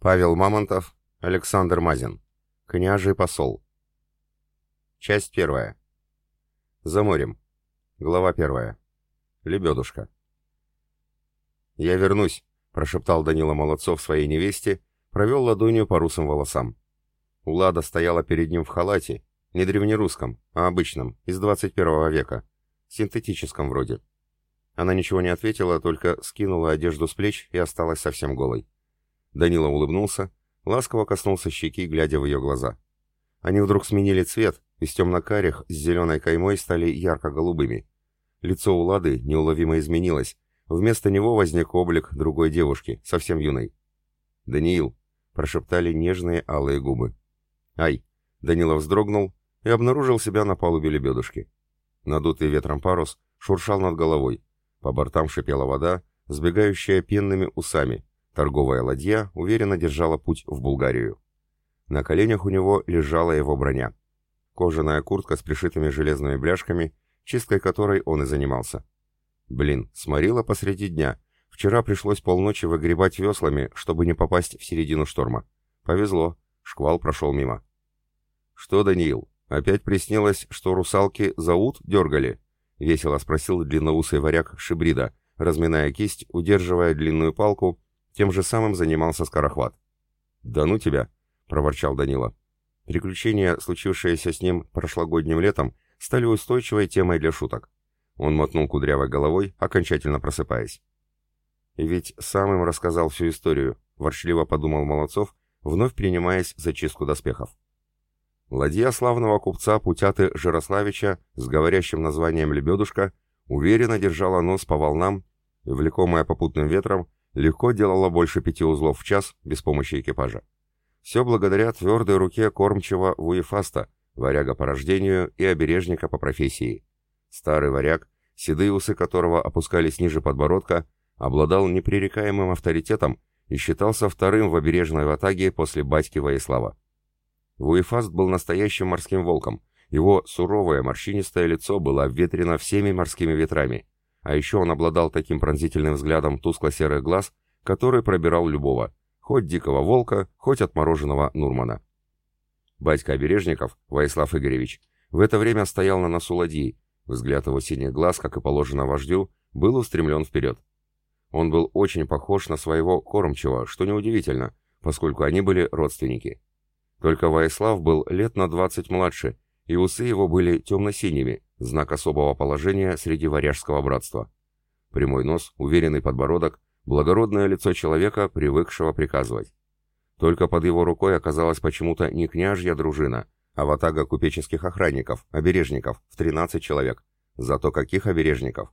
Павел Мамонтов, Александр Мазин. Княжий посол. Часть первая. За морем. Глава первая. Лебедушка. «Я вернусь», — прошептал Данила Молодцов своей невесте, провел ладонью по русым волосам. Улада стояла перед ним в халате, не древнерусском, а обычном, из 21 века, синтетическом вроде. Она ничего не ответила, только скинула одежду с плеч и осталась совсем голой. Данила улыбнулся, ласково коснулся щеки, глядя в ее глаза. Они вдруг сменили цвет, из темно-карих с зеленой каймой стали ярко-голубыми. Лицо Улады неуловимо изменилось, вместо него возник облик другой девушки, совсем юной. «Даниил», — прошептали нежные алые губы. «Ай!» — Данила вздрогнул и обнаружил себя на палубе лебедушки. Надутый ветром парус шуршал над головой, по бортам шипела вода, сбегающая пенными усами. Торговая ладья уверенно держала путь в Булгарию. На коленях у него лежала его броня. Кожаная куртка с пришитыми железными бляшками, чисткой которой он и занимался. Блин, сморила посреди дня. Вчера пришлось полночи выгребать веслами, чтобы не попасть в середину шторма. Повезло, шквал прошел мимо. «Что, Даниил, опять приснилось, что русалки за дергали?» — весело спросил длинноусый варяг Шибрида, разминая кисть, удерживая длинную палку, тем же самым занимался скорохват. «Да ну тебя!» — проворчал Данила. Приключения, случившиеся с ним прошлогодним летом, стали устойчивой темой для шуток. Он мотнул кудрявой головой, окончательно просыпаясь. И ведь сам им рассказал всю историю, ворчливо подумал Молодцов, вновь принимаясь за чистку доспехов. Ладья славного купца Путяты Жирославича с говорящим названием «Лебедушка» уверенно держала нос по волнам и, влекомая попутным ветром, легко делала больше пяти узлов в час без помощи экипажа. Все благодаря твердой руке кормчего Вуефаста, варяга по рождению и обережника по профессии. Старый варяг, седые усы которого опускались ниже подбородка, обладал непререкаемым авторитетом и считался вторым в обережной ватаге после батьки Воислава. Вуефаст был настоящим морским волком. Его суровое морщинистое лицо было обветрено всеми морскими ветрами, а еще он обладал таким пронзительным взглядом тускло-серых глаз, который пробирал любого, хоть дикого волка, хоть отмороженного Нурмана. Батька Обережников, Ваислав Игоревич, в это время стоял на носу ладьи, взгляд его синих глаз, как и положено вождю, был устремлен вперед. Он был очень похож на своего кормчего, что неудивительно, поскольку они были родственники. Только Ваислав был лет на двадцать младше, и усы его были темно-синими, знак особого положения среди варяжского братства. Прямой нос, уверенный подбородок, благородное лицо человека, привыкшего приказывать. Только под его рукой оказалась почему-то не княжья дружина, а ватага купеческих охранников, обережников, в 13 человек. Зато каких обережников?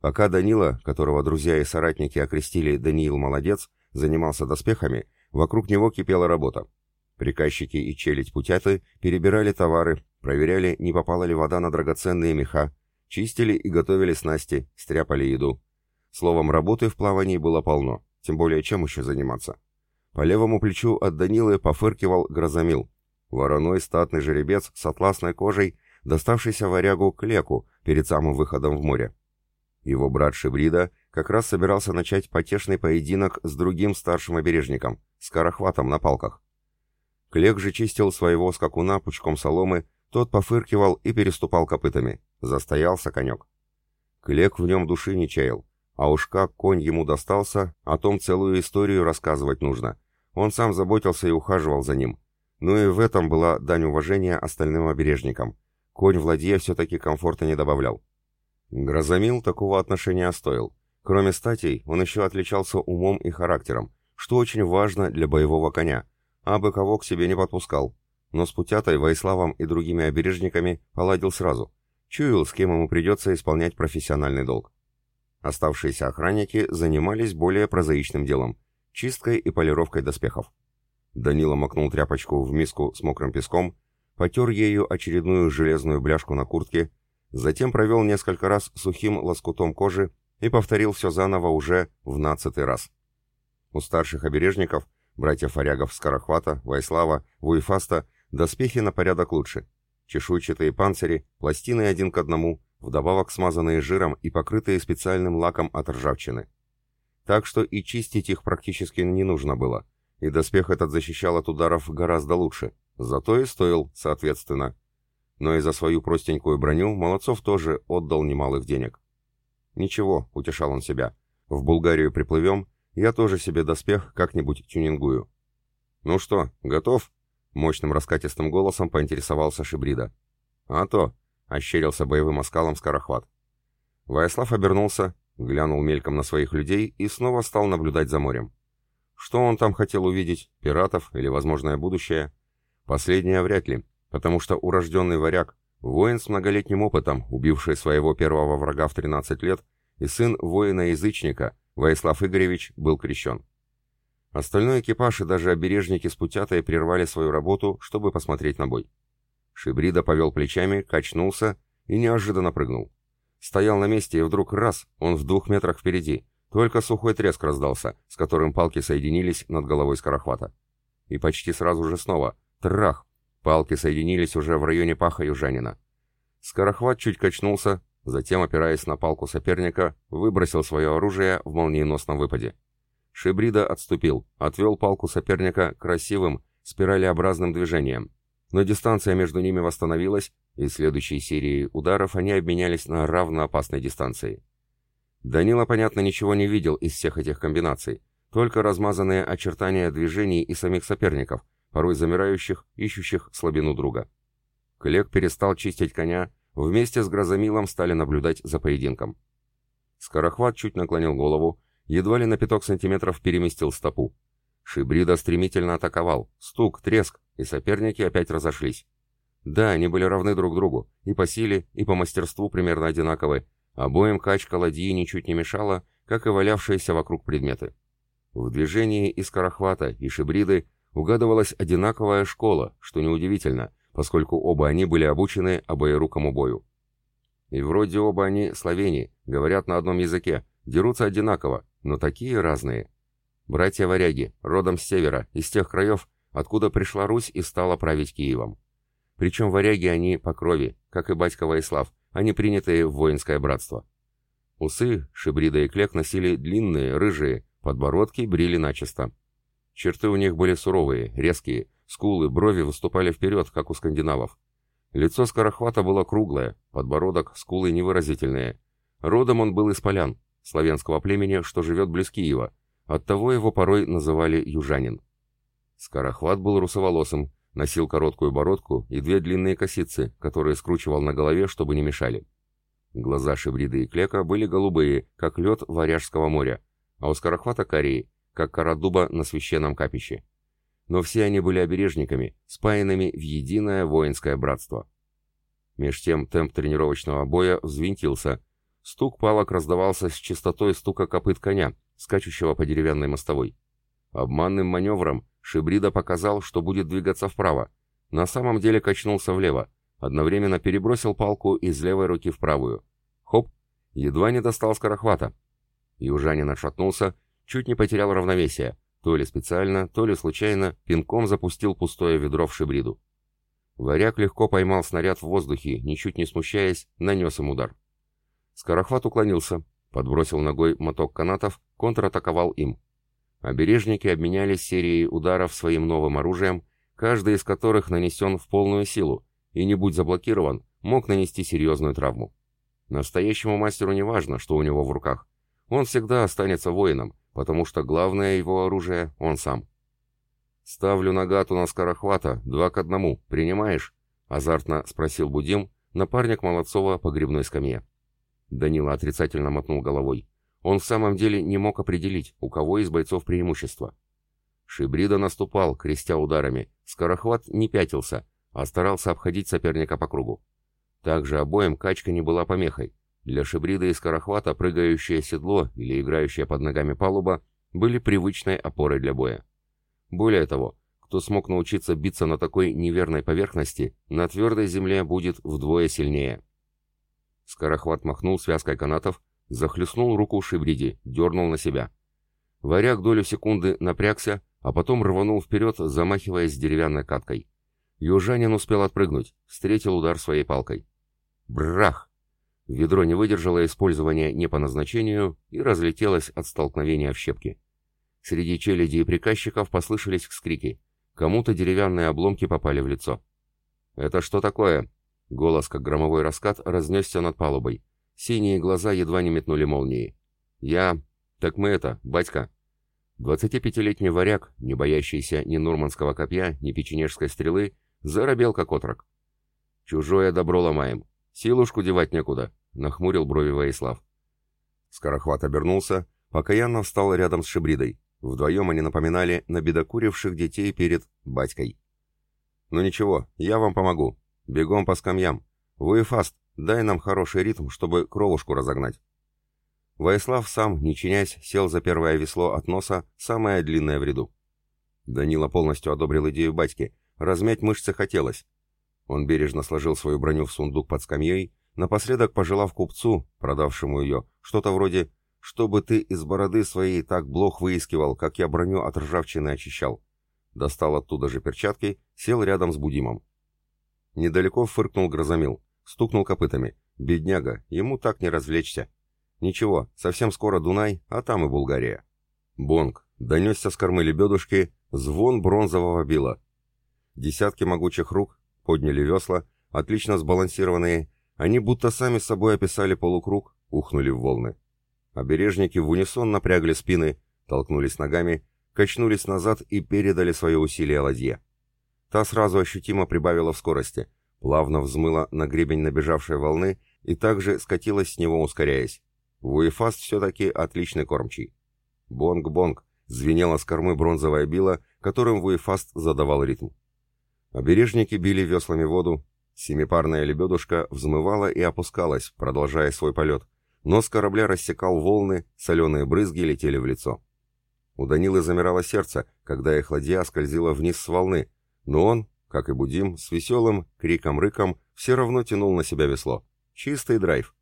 Пока Данила, которого друзья и соратники окрестили «Даниил Молодец», занимался доспехами, вокруг него кипела работа. Приказчики и челядь путяты перебирали товары, проверяли, не попала ли вода на драгоценные меха, чистили и готовили снасти, стряпали еду. Словом, работы в плавании было полно, тем более чем еще заниматься. По левому плечу от Данилы пофыркивал грозомил. Вороной статный жеребец с атласной кожей, доставшийся варягу Клеку перед самым выходом в море. Его брат Шибрида как раз собирался начать потешный поединок с другим старшим обережником, с карахватом на палках. Клек же чистил своего скакуна пучком соломы, тот пофыркивал и переступал копытами. Застоялся конек. Клек в нем души не чаял. А уж как конь ему достался, о том целую историю рассказывать нужно. Он сам заботился и ухаживал за ним. Ну и в этом была дань уважения остальным обережникам. Конь в ладье все-таки комфорта не добавлял. Грозомил такого отношения стоил. Кроме статей, он еще отличался умом и характером, что очень важно для боевого коня – а бы кого к себе не подпускал. Но с Путятой, Ваиславом и другими обережниками поладил сразу. Чуял, с кем ему придется исполнять профессиональный долг. Оставшиеся охранники занимались более прозаичным делом – чисткой и полировкой доспехов. Данила макнул тряпочку в миску с мокрым песком, потер ею очередную железную бляшку на куртке, затем провел несколько раз сухим лоскутом кожи и повторил все заново уже в нацатый раз. У старших обережников братьев Орягов Скорохвата, Вайслава, Вуефаста, доспехи на порядок лучше. Чешуйчатые панцири, пластины один к одному, вдобавок смазанные жиром и покрытые специальным лаком от ржавчины. Так что и чистить их практически не нужно было. и доспех этот защищал от ударов гораздо лучше, зато и стоил, соответственно. Но и за свою простенькую броню Молодцов тоже отдал немалых денег. «Ничего», — утешал он себя, — «в Булгарию приплывем, я тоже себе доспех как-нибудь тюнингую». «Ну что, готов?» — мощным раскатистым голосом поинтересовался Шибрида. «А то», — ощерился боевым оскалом Скорохват. Ваяслав обернулся, глянул мельком на своих людей и снова стал наблюдать за морем. Что он там хотел увидеть, пиратов или возможное будущее? Последнее вряд ли, потому что урожденный варяг, воин с многолетним опытом, убивший своего первого врага в 13 лет, и сын воина-язычника, Ваислав Игоревич, был крещен. Остальной экипаж и даже обережники с путятой прервали свою работу, чтобы посмотреть на бой. Шибрида повел плечами, качнулся и неожиданно прыгнул. Стоял на месте, и вдруг раз, он в двух метрах впереди. Только сухой треск раздался, с которым палки соединились над головой скорохвата. И почти сразу же снова. Трах! Палки соединились уже в районе паха южанина. Скорохват чуть качнулся, затем, опираясь на палку соперника, выбросил свое оружие в молниеносном выпаде. Шибрида отступил, отвел палку соперника красивым, спиралеобразным движением. Но дистанция между ними восстановилась, и следующей серией ударов они обменялись на равно опасной дистанции. Данила, понятно, ничего не видел из всех этих комбинаций, только размазанные очертания движений и самих соперников, порой замирающих, ищущих слабину друга. Клек перестал чистить коня, вместе с Грозомилом стали наблюдать за поединком. Скорохват чуть наклонил голову, едва ли на пяток сантиметров переместил стопу. Шибрида стремительно атаковал, стук, треск, и соперники опять разошлись. Да, они были равны друг другу, и по силе, и по мастерству примерно одинаковы. Обоим качка ладьи ничуть не мешала, как и валявшиеся вокруг предметы. В движении и скорохвата, и шибриды угадывалась одинаковая школа, что неудивительно, поскольку оба они были обучены обоерукому бою. И вроде оба они словени, говорят на одном языке, дерутся одинаково, но такие разные. Братья-варяги, родом с севера, из тех краев, откуда пришла Русь и стала править Киевом. Причем варяги они по крови, как и батька Ваислав, они принятые в воинское братство. Усы Шибрида и Клек носили длинные, рыжие, подбородки брили начисто. Черты у них были суровые, резкие, скулы, брови выступали вперед, как у скандинавов. Лицо скорохвата было круглое, подбородок, скулы невыразительные. Родом он был из полян, славянского племени, что живет близ Киева, оттого его порой называли южанин. Скорохват был русоволосым, Носил короткую бородку и две длинные косицы, которые скручивал на голове, чтобы не мешали. Глаза Шибриды и Клека были голубые, как лед Варяжского моря, а у Скорохвата карие, как кора дуба на священном капище. Но все они были обережниками, спаянными в единое воинское братство. Меж тем темп тренировочного боя взвинтился. Стук палок раздавался с частотой стука копыт коня, скачущего по деревянной мостовой. Обманным маневром Шибрида показал, что будет двигаться вправо. На самом деле качнулся влево. Одновременно перебросил палку из левой руки в правую. Хоп! Едва не достал скорохвата. Южанин отшатнулся, чуть не потерял равновесие. То ли специально, то ли случайно пинком запустил пустое ведро в Шибриду. Варяг легко поймал снаряд в воздухе, ничуть не смущаясь, нанес им удар. Скорохват уклонился, подбросил ногой моток канатов, контратаковал им. Обережники обменялись серией ударов своим новым оружием, каждый из которых нанесен в полную силу, и не будь заблокирован, мог нанести серьезную травму. Настоящему мастеру не важно, что у него в руках. Он всегда останется воином, потому что главное его оружие — он сам. «Ставлю нагату на скорохвата, два к одному. Принимаешь?» — азартно спросил Будим, напарник Молодцова по грибной скамье. Данила отрицательно мотнул головой. Он в самом деле не мог определить, у кого из бойцов преимущество. Шибрида наступал, крестя ударами. Скорохват не пятился, а старался обходить соперника по кругу. Также обоим качка не была помехой. Для Шибрида и Скорохвата прыгающее седло или играющая под ногами палуба были привычной опорой для боя. Более того, кто смог научиться биться на такой неверной поверхности, на твердой земле будет вдвое сильнее. Скорохват махнул связкой канатов, Захлестнул руку Шибриди, дернул на себя. Варяг долю секунды напрягся, а потом рванул вперед, замахиваясь деревянной каткой. Южанин успел отпрыгнуть, встретил удар своей палкой. Брах! Ведро не выдержало использования не по назначению и разлетелось от столкновения в щепки. Среди челяди и приказчиков послышались вскрики. Кому-то деревянные обломки попали в лицо. «Это что такое?» Голос, как громовой раскат, разнесся над палубой. Синие глаза едва не метнули молнии. «Я... Так мы это, батька...» Двадцатипятилетний варяг, не боящийся ни нурманского копья, ни печенежской стрелы, заробел как отрок. «Чужое добро ломаем. Силушку девать некуда», — нахмурил брови Воислав. Скорохват обернулся, покаянно встал рядом с Шибридой. Вдвоем они напоминали набедокуривших детей перед батькой. «Ну ничего, я вам помогу. Бегом по скамьям. Вуефаст, дай нам хороший ритм, чтобы кровушку разогнать». Воислав сам, не чинясь, сел за первое весло от носа, самое длинное в ряду. Данила полностью одобрил идею батьки. Размять мышцы хотелось. Он бережно сложил свою броню в сундук под скамьей, напоследок пожелав купцу, продавшему ее, что-то вроде «чтобы ты из бороды своей так блох выискивал, как я броню от ржавчины очищал». Достал оттуда же перчатки, сел рядом с Будимом. Недалеко фыркнул Грозомил, стукнул копытами. «Бедняга, ему так не развлечься». Ничего, совсем скоро Дунай, а там и Булгария. Бонг, донесся с кормы лебедушки звон бронзового била. Десятки могучих рук подняли весла, отлично сбалансированные, они будто сами собой описали полукруг, ухнули в волны. Обережники в унисон напрягли спины, толкнулись ногами, качнулись назад и передали свое усилие ладье. Та сразу ощутимо прибавила в скорости, плавно взмыла на гребень набежавшей волны и также скатилась с него, ускоряясь. Вуефаст все-таки отличный кормчий. Бонг-бонг, звенела с кормы бронзовая била, которым Вуефаст задавал ритм. Обережники били веслами воду, семипарная лебедушка взмывала и опускалась, продолжая свой полет. Нос корабля рассекал волны, соленые брызги летели в лицо. У Данилы замирало сердце, когда их ладья скользила вниз с волны, но он, как и Будим, с веселым криком-рыком все равно тянул на себя весло. Чистый драйв.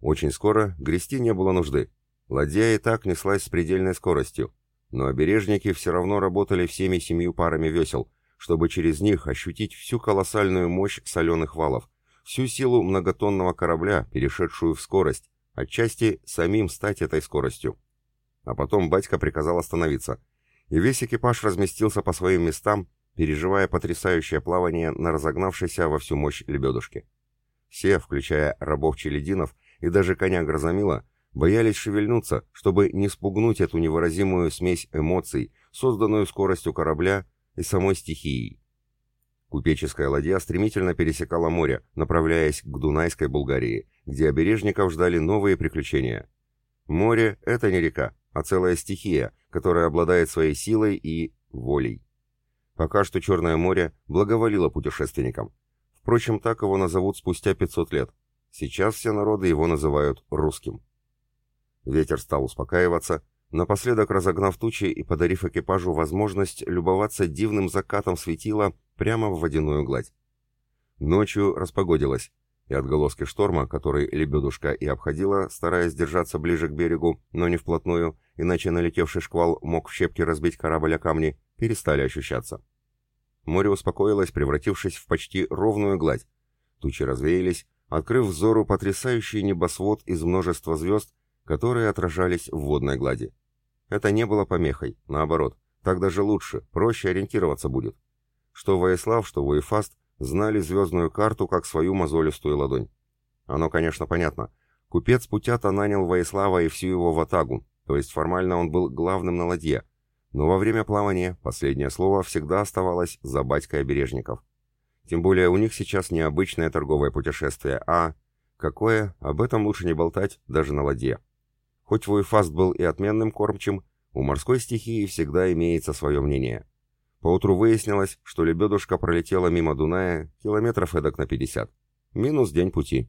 Очень скоро грести не было нужды. Ладья и так неслась с предельной скоростью, но обережники все равно работали всеми семью парами весел, чтобы через них ощутить всю колоссальную мощь соленых валов, всю силу многотонного корабля, перешедшую в скорость, отчасти самим стать этой скоростью. А потом батька приказал остановиться, и весь экипаж разместился по своим местам, переживая потрясающее плавание на разогнавшейся во всю мощь лебедушке. Все, включая рабов челединов, и даже коня Грозомила боялись шевельнуться, чтобы не спугнуть эту невыразимую смесь эмоций, созданную скоростью корабля и самой стихией. Купеческая ладья стремительно пересекала море, направляясь к Дунайской Булгарии, где обережников ждали новые приключения. Море — это не река, а целая стихия, которая обладает своей силой и волей. Пока что Черное море благоволило путешественникам. Впрочем, так его назовут спустя 500 лет, Сейчас все народы его называют русским. Ветер стал успокаиваться, напоследок разогнав тучи и подарив экипажу возможность любоваться дивным закатом светила прямо в водяную гладь. Ночью распогодилось, и отголоски шторма, который лебедушка и обходила, стараясь держаться ближе к берегу, но не вплотную, иначе налетевший шквал мог в щепки разбить корабль о камни, перестали ощущаться. Море успокоилось, превратившись в почти ровную гладь. Тучи развеялись, открыв взору потрясающий небосвод из множества звезд, которые отражались в водной глади. Это не было помехой, наоборот, так даже лучше, проще ориентироваться будет. Что Воислав, что Воефаст знали звездную карту как свою мозолистую ладонь. Оно, конечно, понятно. Купец Путята нанял Воислава и всю его ватагу, то есть формально он был главным на ладье, но во время плавания последнее слово всегда оставалось за батькой обережников. Тем более у них сейчас не обычное торговое путешествие, а... Какое? Об этом лучше не болтать даже на ладье. Хоть Вуйфаст был и отменным кормчим, у морской стихии всегда имеется свое мнение. Поутру выяснилось, что лебедушка пролетела мимо Дуная километров эдак на 50. Минус день пути.